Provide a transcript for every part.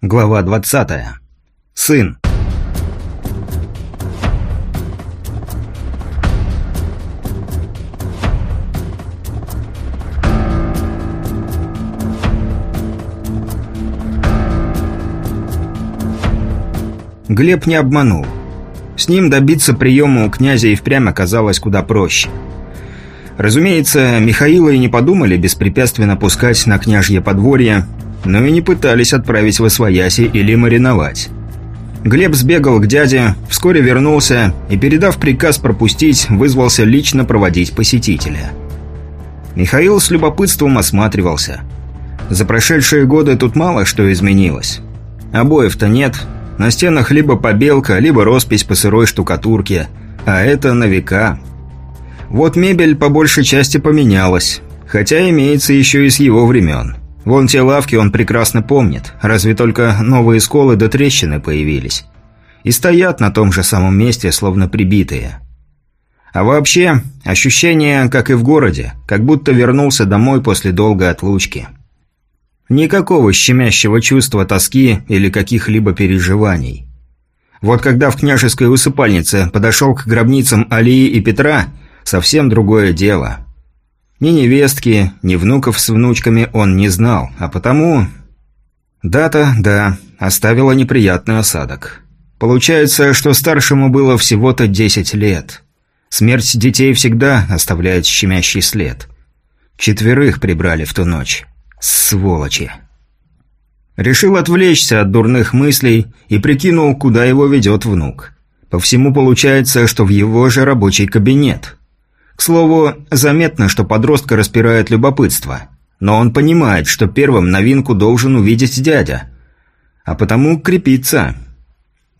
Глава 20. Сын. Глеб не обманул. С ним добиться приема у князя и впрямь оказалось куда проще. Разумеется, Михаила и не подумали беспрепятственно пускать на княжье подворье, но и не пытались отправить в Освояси или мариновать. Глеб сбегал к дяде, вскоре вернулся и, передав приказ пропустить, вызвался лично проводить посетителя. Михаил с любопытством осматривался. За прошедшие годы тут мало что изменилось. Обоев-то нет, на стенах либо побелка, либо роспись по сырой штукатурке, а это на века. Вот мебель по большей части поменялась, хотя имеется еще и с его времен. Вон те лавки он прекрасно помнит, разве только новые сколы до трещины появились. И стоят на том же самом месте, словно прибитые. А вообще, ощущение, как и в городе, как будто вернулся домой после долгой отлучки. Никакого щемящего чувства тоски или каких-либо переживаний. Вот когда в княжеской усыпальнице подошел к гробницам Алии и Петра, совсем другое дело – ни невестки, ни внуков с внучками он не знал, а потому... Дата, да, оставила неприятный осадок. Получается, что старшему было всего-то 10 лет. Смерть детей всегда оставляет щемящий след. Четверых прибрали в ту ночь. Сволочи. Решил отвлечься от дурных мыслей и прикинул, куда его ведет внук. По всему получается, что в его же рабочий кабинет. К слову, заметно, что подростка распирает любопытство. Но он понимает, что первым новинку должен увидеть дядя. А потому крепится.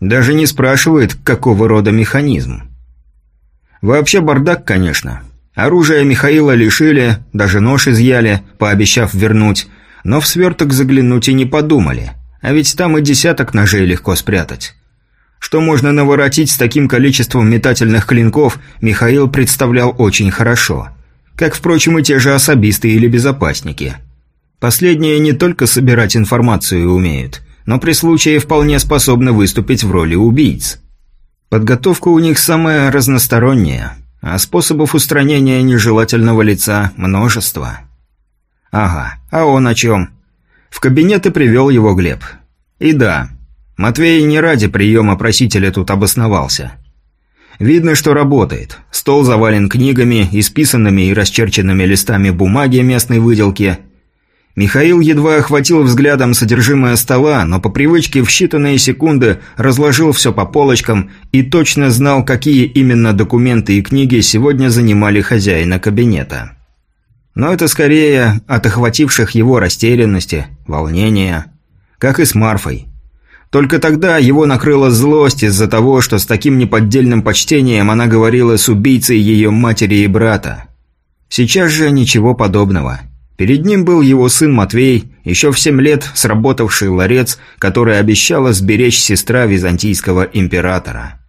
Даже не спрашивает, какого рода механизм. Вообще бардак, конечно. Оружие Михаила лишили, даже нож изъяли, пообещав вернуть, но в сверток заглянуть и не подумали. А ведь там и десяток ножей легко спрятать. Что можно наворотить с таким количеством метательных клинков, Михаил представлял очень хорошо. Как, впрочем, и те же особисты или безопасники. Последние не только собирать информацию умеют, но при случае вполне способны выступить в роли убийц. Подготовка у них самая разносторонняя, а способов устранения нежелательного лица множество. Ага, а он о чем? В кабинет и привел его Глеб. И да, Матвей не ради приема просителя тут обосновался. Видно, что работает. Стол завален книгами, исписанными и расчерченными листами бумаги местной выделки. Михаил едва охватил взглядом содержимое стола, но по привычке в считанные секунды разложил все по полочкам и точно знал, какие именно документы и книги сегодня занимали хозяина кабинета. Но это скорее от охвативших его растерянности, волнения. Как и с Марфой. Только тогда его накрыла злость из-за того, что с таким неподдельным почтением она говорила с убийцей ее матери и брата. Сейчас же ничего подобного. Перед ним был его сын Матвей, еще в семь лет сработавший ларец, который обещала сберечь сестра византийского императора.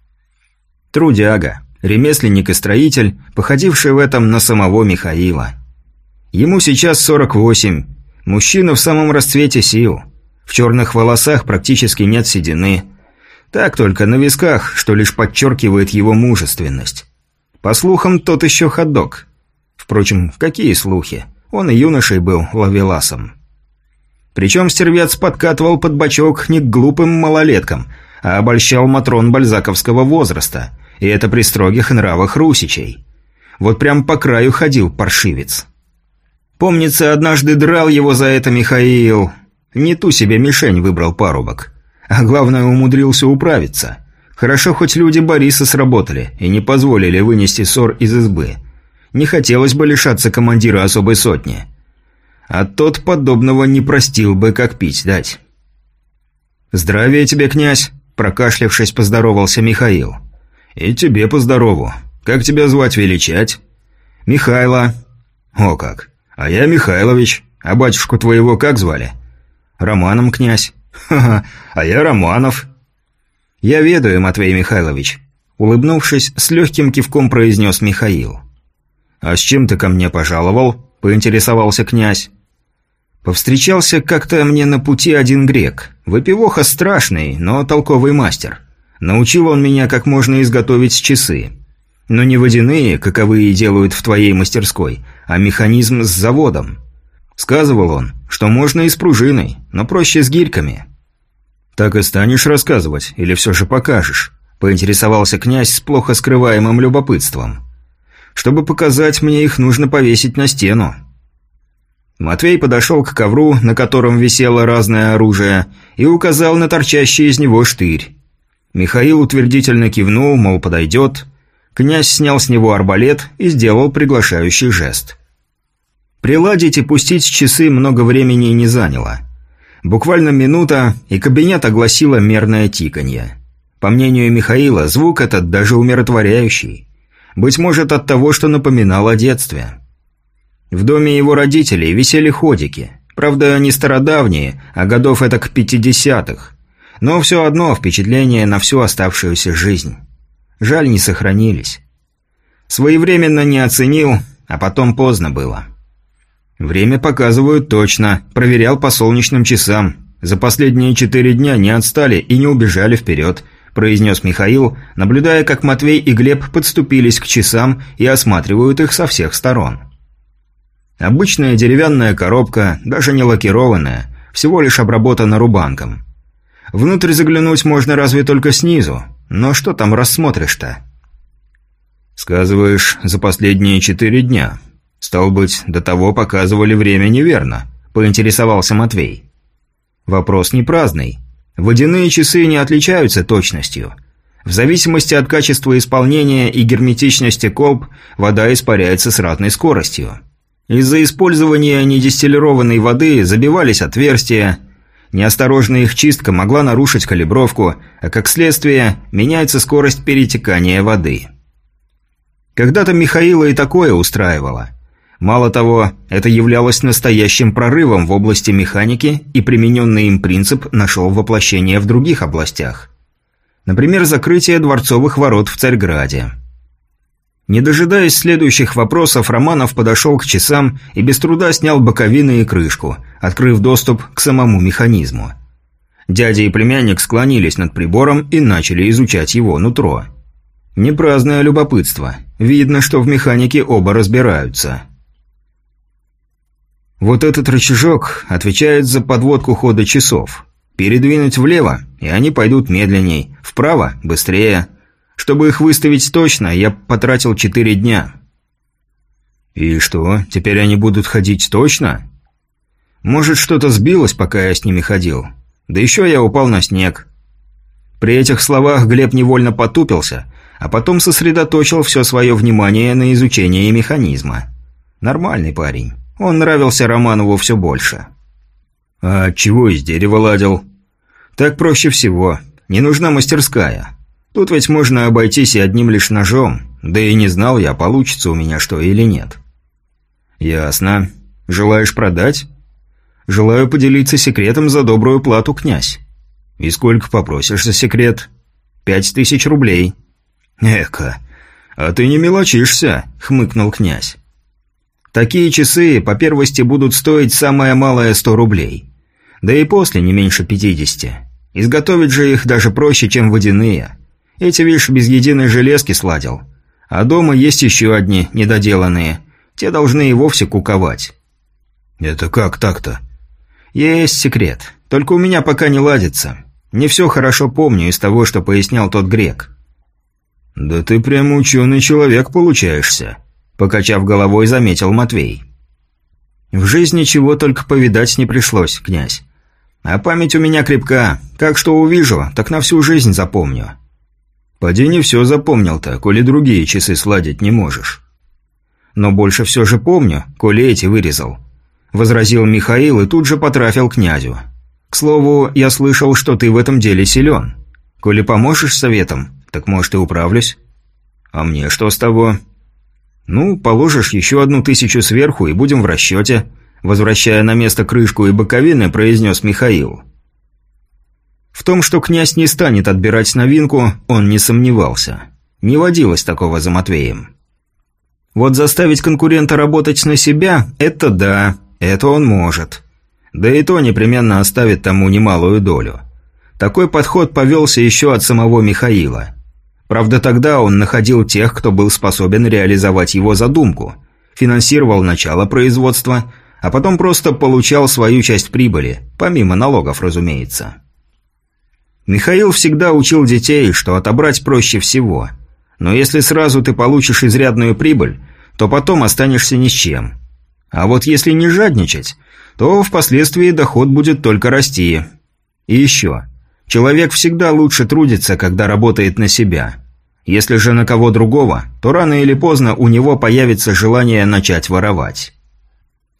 Трудяга, ремесленник и строитель, походивший в этом на самого Михаила. Ему сейчас 48, мужчина в самом расцвете сил – в черных волосах практически нет седины. Так только на висках, что лишь подчеркивает его мужественность. По слухам, тот еще ходок. Впрочем, какие слухи? Он и юношей был ловеласом. Причем стервец подкатывал под бочок не к глупым малолеткам, а обольщал матрон бальзаковского возраста, и это при строгих нравах русичей. Вот прям по краю ходил паршивец. Помнится, однажды драл его за это Михаил, не ту себе мишень выбрал парубок. А главное, умудрился управиться. Хорошо, хоть люди Бориса сработали и не позволили вынести ссор из избы. Не хотелось бы лишаться командира особой сотни. А тот подобного не простил бы, как пить дать. «Здравия тебе, князь!» – прокашлявшись, поздоровался Михаил. «И тебе поздорову. Как тебя звать величать?» «Михайло». «О как! А я Михайлович. А батюшку твоего как звали?» «Романом, князь». «Ха-ха, а я Романов». «Я ведаю, Матвей Михайлович», — улыбнувшись, с легким кивком произнес Михаил. «А с чем ты ко мне пожаловал?» — поинтересовался князь. Повстречался как-то мне на пути один грек. Выпивоха страшный, но толковый мастер. Научил он меня, как можно изготовить часы. Но не водяные, каковые делают в твоей мастерской, а механизм с заводом. Сказывал он, что можно и с пружиной, но проще с гирьками. «Так и станешь рассказывать, или все же покажешь?» – поинтересовался князь с плохо скрываемым любопытством. «Чтобы показать мне их, нужно повесить на стену». Матвей подошел к ковру, на котором висело разное оружие, и указал на торчащий из него штырь. Михаил утвердительно кивнул, мол, подойдет. Князь снял с него арбалет и сделал приглашающий жест. Приладить и пустить часы много времени не заняло. Буквально минута, и кабинет огласило мерное тиканье. По мнению Михаила, звук этот даже умиротворяющий. Быть может, от того, что напоминал о детстве. В доме его родителей висели ходики. Правда, не стародавние, а годов это к пятидесятых. Но все одно впечатление на всю оставшуюся жизнь. Жаль, не сохранились. Своевременно не оценил, а потом поздно было. Время показывают точно. Проверял по солнечным часам. За последние четыре дня не отстали и не убежали вперед, произнес Михаил, наблюдая, как Матвей и Глеб подступились к часам и осматривают их со всех сторон. Обычная деревянная коробка, даже не лакированная, всего лишь обработана рубанком. Внутрь заглянуть можно разве только снизу, но что там рассмотришь-то? Сказываешь, за последние четыре дня. Стал быть, до того показывали время неверно, поинтересовался Матвей. Вопрос не праздный. Водяные часы не отличаются точностью. В зависимости от качества исполнения и герметичности колб, вода испаряется с разной скоростью. Из-за использования недистиллированной воды забивались отверстия, неосторожная их чистка могла нарушить калибровку, а как следствие меняется скорость перетекания воды. Когда-то Михаила и такое устраивало. Мало того, это являлось настоящим прорывом в области механики, и примененный им принцип нашел воплощение в других областях. Например, закрытие дворцовых ворот в Царьграде. Не дожидаясь следующих вопросов, Романов подошел к часам и без труда снял боковины и крышку, открыв доступ к самому механизму. Дядя и племянник склонились над прибором и начали изучать его нутро. Непраздное любопытство. Видно, что в механике оба разбираются. Вот этот рычажок отвечает за подводку хода часов. Передвинуть влево, и они пойдут медленней, вправо – быстрее – чтобы их выставить точно, я потратил четыре дня. И что, теперь они будут ходить точно? Может, что-то сбилось, пока я с ними ходил. Да еще я упал на снег. При этих словах Глеб невольно потупился, а потом сосредоточил все свое внимание на изучении механизма. Нормальный парень. Он нравился Романову все больше. А чего из дерева ладил? Так проще всего. Не нужна мастерская. Тут ведь можно обойтись и одним лишь ножом, да и не знал я, получится у меня что или нет. Ясно. Желаешь продать? Желаю поделиться секретом за добрую плату, князь. И сколько попросишь за секрет? Пять тысяч рублей. Эка, а ты не мелочишься, хмыкнул князь. Такие часы по первости будут стоить самое малое сто рублей. Да и после не меньше пятидесяти. Изготовить же их даже проще, чем водяные. Эти, видишь, без единой железки сладил. А дома есть еще одни, недоделанные. Те должны и вовсе куковать». «Это как так-то?» «Есть секрет. Только у меня пока не ладится. Не все хорошо помню из того, что пояснял тот грек». «Да ты прямо ученый человек получаешься», — покачав головой, заметил Матвей. «В жизни чего только повидать не пришлось, князь. А память у меня крепка. Как что увижу, так на всю жизнь запомню. Поди не все запомнил-то, коли другие часы сладить не можешь. Но больше все же помню, коли эти вырезал. Возразил Михаил и тут же потрафил князю. К слову, я слышал, что ты в этом деле силен. Коли поможешь советом, так может и управлюсь. А мне что с того? Ну, положишь еще одну тысячу сверху и будем в расчете. Возвращая на место крышку и боковины, произнес Михаил. В том, что князь не станет отбирать новинку, он не сомневался. Не водилось такого за Матвеем. Вот заставить конкурента работать на себя – это да, это он может. Да и то непременно оставит тому немалую долю. Такой подход повелся еще от самого Михаила. Правда, тогда он находил тех, кто был способен реализовать его задумку, финансировал начало производства, а потом просто получал свою часть прибыли, помимо налогов, разумеется. Михаил всегда учил детей, что отобрать проще всего. Но если сразу ты получишь изрядную прибыль, то потом останешься ни с чем. А вот если не жадничать, то впоследствии доход будет только расти. И еще. Человек всегда лучше трудится, когда работает на себя. Если же на кого другого, то рано или поздно у него появится желание начать воровать.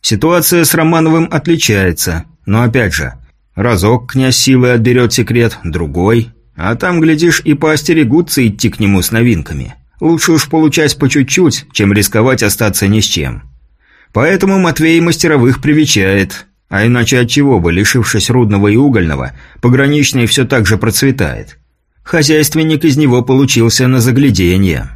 Ситуация с Романовым отличается, но опять же, разок князь силы отберет секрет, другой, а там, глядишь, и поостерегутся идти к нему с новинками. Лучше уж получать по чуть-чуть, чем рисковать остаться ни с чем. Поэтому Матвей мастеровых привечает, а иначе от чего бы, лишившись рудного и угольного, пограничный все так же процветает. Хозяйственник из него получился на загляденье.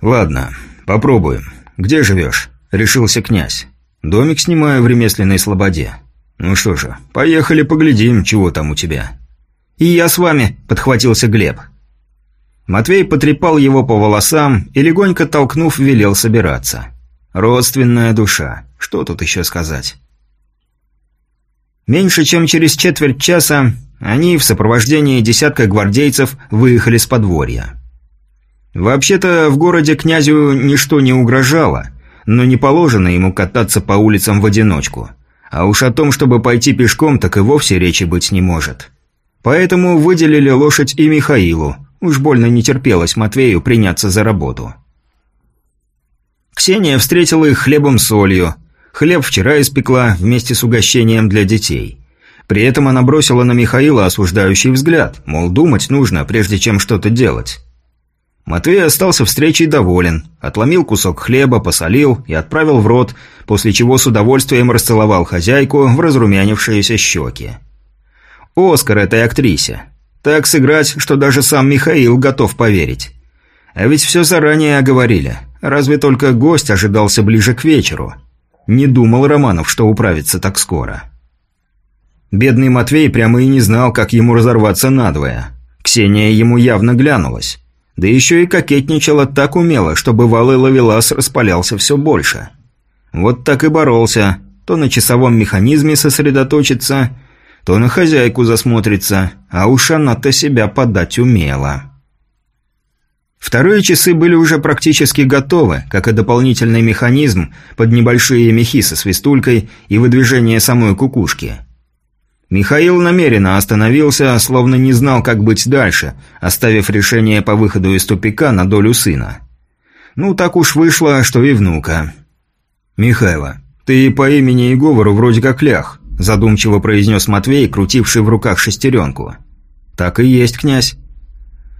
«Ладно, попробуем. Где живешь?» – решился князь. «Домик снимаю в ремесленной слободе. Ну что же, поехали поглядим, чего там у тебя». «И я с вами», – подхватился Глеб. Матвей потрепал его по волосам и, легонько толкнув, велел собираться. Родственная душа. Что тут еще сказать? Меньше чем через четверть часа они в сопровождении десятка гвардейцев выехали с подворья. Вообще-то в городе князю ничто не угрожало, но не положено ему кататься по улицам в одиночку. А уж о том, чтобы пойти пешком, так и вовсе речи быть не может. Поэтому выделили лошадь и Михаилу, уж больно не терпелось Матвею приняться за работу. Ксения встретила их хлебом-солью. Хлеб вчера испекла вместе с угощением для детей. При этом она бросила на Михаила осуждающий взгляд, мол, думать нужно, прежде чем что-то делать. Матвей остался встречей доволен, отломил кусок хлеба, посолил и отправил в рот, после чего с удовольствием расцеловал хозяйку в разрумянившиеся щеки. «Оскар этой актрисе. Так сыграть, что даже сам Михаил готов поверить. А ведь все заранее оговорили. Разве только гость ожидался ближе к вечеру. Не думал Романов, что управится так скоро. Бедный Матвей прямо и не знал, как ему разорваться надвое. Ксения ему явно глянулась. Да еще и кокетничала так умело, что бывалый ловелас распалялся все больше. Вот так и боролся. То на часовом механизме сосредоточиться, то на хозяйку засмотрится, а уж она-то себя подать умела. Вторые часы были уже практически готовы, как и дополнительный механизм под небольшие мехи со свистулькой и выдвижение самой кукушки. Михаил намеренно остановился, словно не знал, как быть дальше, оставив решение по выходу из тупика на долю сына. Ну, так уж вышло, что и внука. «Михайло, ты по имени и говору вроде как лях», задумчиво произнес Матвей, крутивший в руках шестеренку. «Так и есть, князь».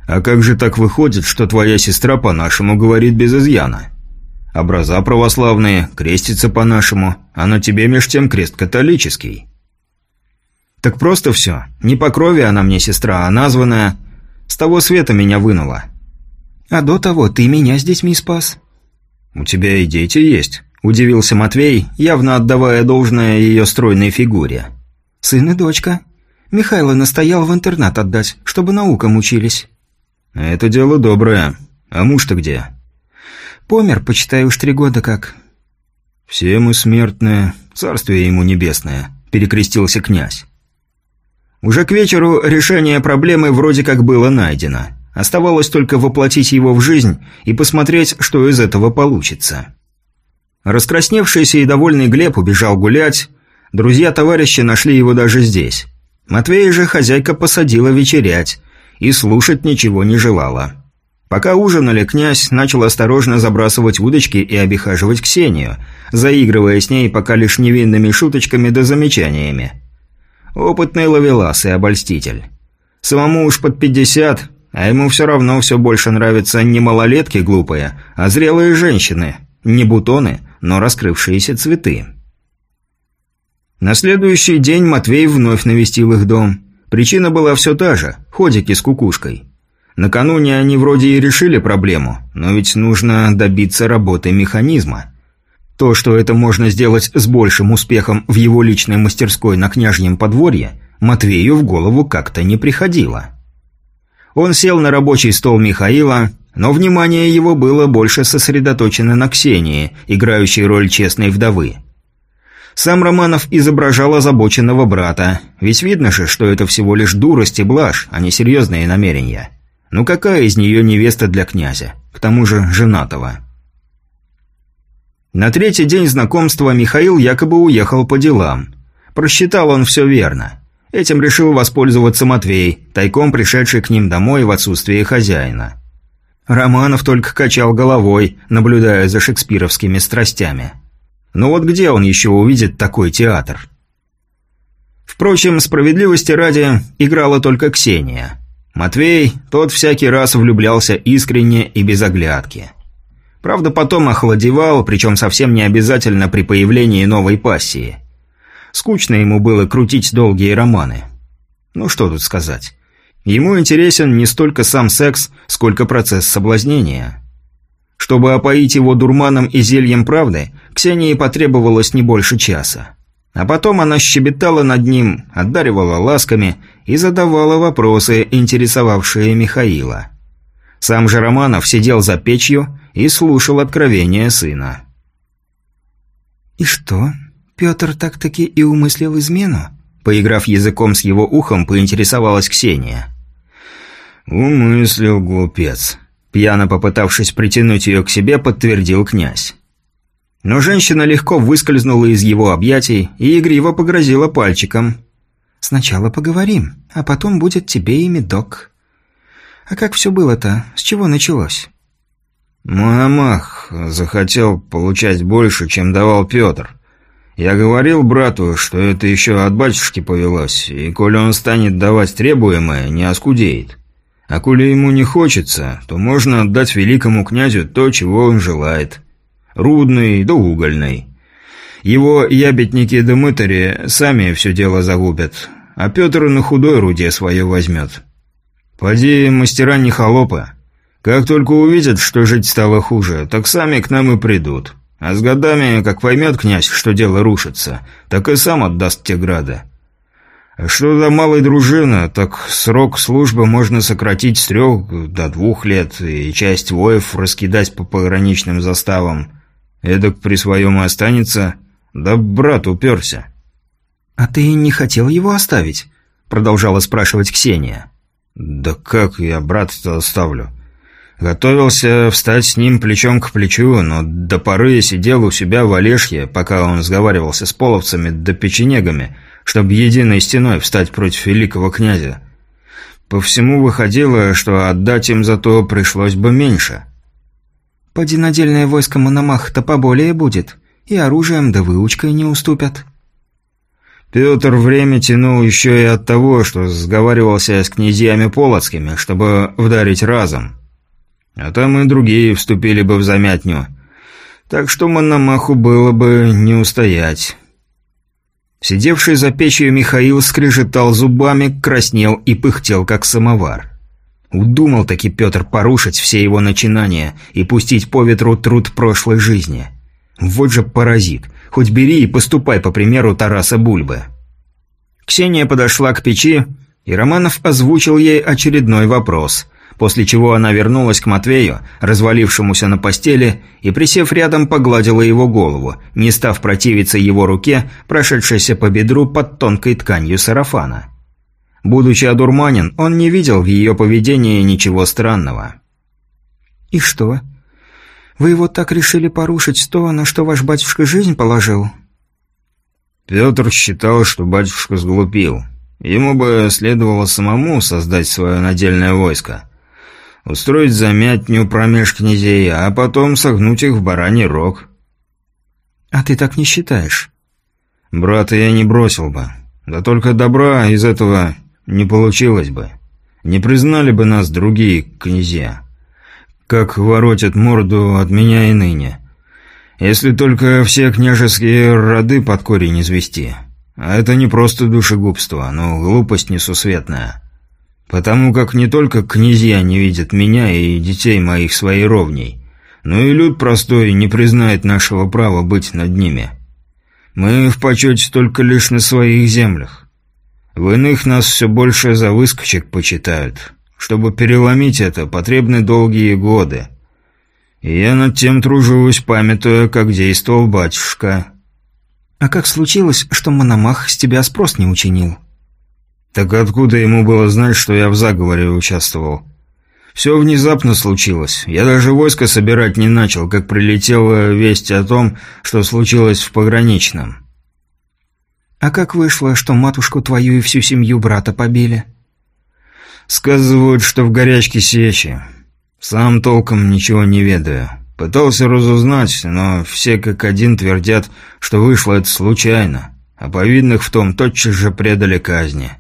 «А как же так выходит, что твоя сестра по-нашему говорит без изъяна? Образа православные, крестится по-нашему, а на тебе меж тем крест католический». «Так просто все. Не по крови она мне сестра, а названная. С того света меня вынула». «А до того ты меня с детьми спас». «У тебя и дети есть», – удивился Матвей, явно отдавая должное ее стройной фигуре. «Сын и дочка. Михайло настоял в интернат отдать, чтобы наукам учились». «Это дело доброе. А муж-то где?» «Помер, почитай, уж три года как». «Все мы смертные, царствие ему небесное», – перекрестился князь. Уже к вечеру решение проблемы вроде как было найдено. Оставалось только воплотить его в жизнь и посмотреть, что из этого получится. Раскрасневшийся и довольный Глеб убежал гулять. Друзья-товарищи нашли его даже здесь. Матвея же хозяйка посадила вечерять – и слушать ничего не желала. Пока ужинали, князь начал осторожно забрасывать удочки и обихаживать Ксению, заигрывая с ней пока лишь невинными шуточками да замечаниями. Опытный ловелас и обольститель. Самому уж под пятьдесят, а ему все равно все больше нравятся не малолетки глупые, а зрелые женщины, не бутоны, но раскрывшиеся цветы. На следующий день Матвей вновь навестил их дом – Причина была все та же – ходики с кукушкой. Накануне они вроде и решили проблему, но ведь нужно добиться работы механизма. То, что это можно сделать с большим успехом в его личной мастерской на княжьем подворье, Матвею в голову как-то не приходило. Он сел на рабочий стол Михаила, но внимание его было больше сосредоточено на Ксении, играющей роль честной вдовы. Сам Романов изображал озабоченного брата, ведь видно же, что это всего лишь дурость и блажь, а не серьезные намерения. Ну какая из нее невеста для князя? К тому же женатого. На третий день знакомства Михаил якобы уехал по делам. Просчитал он все верно. Этим решил воспользоваться Матвей, тайком пришедший к ним домой в отсутствие хозяина. Романов только качал головой, наблюдая за шекспировскими страстями. Но вот где он еще увидит такой театр? Впрочем, справедливости ради, играла только Ксения. Матвей, тот всякий раз влюблялся искренне и без оглядки. Правда, потом охладевал, причем совсем не обязательно при появлении новой пассии. Скучно ему было крутить долгие романы. Ну что тут сказать. Ему интересен не столько сам секс, сколько процесс соблазнения. Чтобы опоить его дурманом и зельем правды, Ксении потребовалось не больше часа. А потом она щебетала над ним, отдаривала ласками и задавала вопросы, интересовавшие Михаила. Сам же Романов сидел за печью и слушал откровения сына. «И что? Петр так-таки и умыслил измену?» Поиграв языком с его ухом, поинтересовалась Ксения. «Умыслил, глупец», Пьяно попытавшись притянуть ее к себе, подтвердил князь. Но женщина легко выскользнула из его объятий и игриво погрозила пальчиком. «Сначала поговорим, а потом будет тебе и медок». «А как все было-то? С чего началось?» «Мономах захотел получать больше, чем давал Петр. Я говорил брату, что это еще от батюшки повелось, и коли он станет давать требуемое, не оскудеет. А коли ему не хочется, то можно отдать великому князю то, чего он желает. Рудный да угольный. Его ябедники да мытари сами все дело загубят, а Петр на худой руде свое возьмет. Поди, мастера не холопы. Как только увидят, что жить стало хуже, так сами к нам и придут. А с годами, как поймет князь, что дело рушится, так и сам отдаст те грады. Что до малой дружины, так срок службы можно сократить с трех до двух лет, и часть воев раскидать по пограничным заставам. Эдак при своем и останется, да брат уперся. «А ты не хотел его оставить?» — продолжала спрашивать Ксения. «Да как я брата-то оставлю?» Готовился встать с ним плечом к плечу, но до поры сидел у себя в Олешье, пока он сговаривался с половцами да печенегами — чтобы единой стеной встать против великого князя. По всему выходило, что отдать им за то пришлось бы меньше. «Поди надельное войско Мономах-то поболее будет, и оружием да выучкой не уступят». Петр время тянул еще и от того, что сговаривался с князьями полоцкими, чтобы вдарить разом. А там и другие вступили бы в замятню. Так что Мономаху было бы не устоять. Сидевший за печью Михаил скрежетал зубами, краснел и пыхтел, как самовар. Удумал таки Петр порушить все его начинания и пустить по ветру труд прошлой жизни. Вот же паразит. Хоть бери и поступай по примеру Тараса Бульбы. Ксения подошла к печи, и Романов озвучил ей очередной вопрос после чего она вернулась к Матвею, развалившемуся на постели, и, присев рядом, погладила его голову, не став противиться его руке, прошедшейся по бедру под тонкой тканью сарафана. Будучи одурманен, он не видел в ее поведении ничего странного. «И что? Вы его так решили порушить то, на что ваш батюшка жизнь положил?» Петр считал, что батюшка сглупил. Ему бы следовало самому создать свое надельное войско устроить замятню промеж князей, а потом согнуть их в бараний рог. А ты так не считаешь? Брата я не бросил бы. Да только добра из этого не получилось бы. Не признали бы нас другие князья. Как воротят морду от меня и ныне. Если только все княжеские роды под корень извести. А это не просто душегубство, но глупость несусветная. Потому как не только князья не видят меня и детей моих своей ровней, Но и люд простой не признает нашего права быть над ними. Мы в почете только лишь на своих землях. В иных нас все больше за выскочек почитают. Чтобы переломить это, потребны долгие годы. И я над тем тружусь, памятуя, как действовал батюшка. А как случилось, что Мономах с тебя спрос не учинил? Так откуда ему было знать, что я в заговоре участвовал? Все внезапно случилось. Я даже войско собирать не начал, как прилетела весть о том, что случилось в пограничном. А как вышло, что матушку твою и всю семью брата побили? Сказывают, что в горячке сечи. Сам толком ничего не ведаю. Пытался разузнать, но все как один твердят, что вышло это случайно, а повидных в том тотчас же предали казни.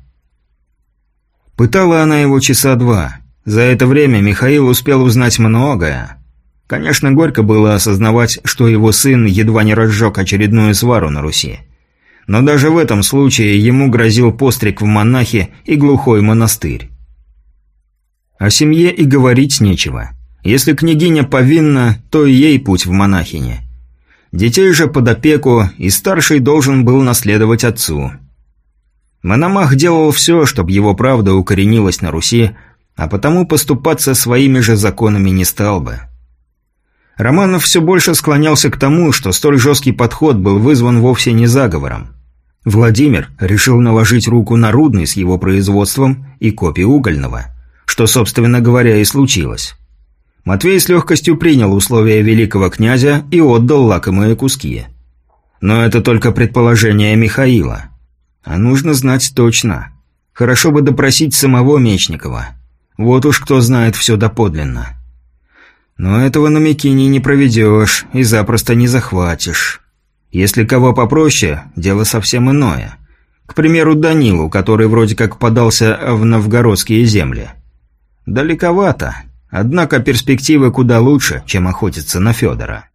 Пытала она его часа два. За это время Михаил успел узнать многое. Конечно, горько было осознавать, что его сын едва не разжег очередную свару на Руси. Но даже в этом случае ему грозил постриг в монахи и глухой монастырь. О семье и говорить нечего. Если княгиня повинна, то и ей путь в монахине. Детей же под опеку, и старший должен был наследовать отцу. Мономах делал все, чтобы его правда укоренилась на Руси, а потому поступаться своими же законами не стал бы. Романов все больше склонялся к тому, что столь жесткий подход был вызван вовсе не заговором. Владимир решил наложить руку на Рудный с его производством и копии угольного, что, собственно говоря, и случилось. Матвей с легкостью принял условия великого князя и отдал лакомые куски. Но это только предположение Михаила. А нужно знать точно. Хорошо бы допросить самого Мечникова. Вот уж кто знает все доподлинно. Но этого на Микине не проведешь и запросто не захватишь. Если кого попроще, дело совсем иное. К примеру, Данилу, который вроде как подался в новгородские земли. Далековато, однако перспективы куда лучше, чем охотиться на Федора.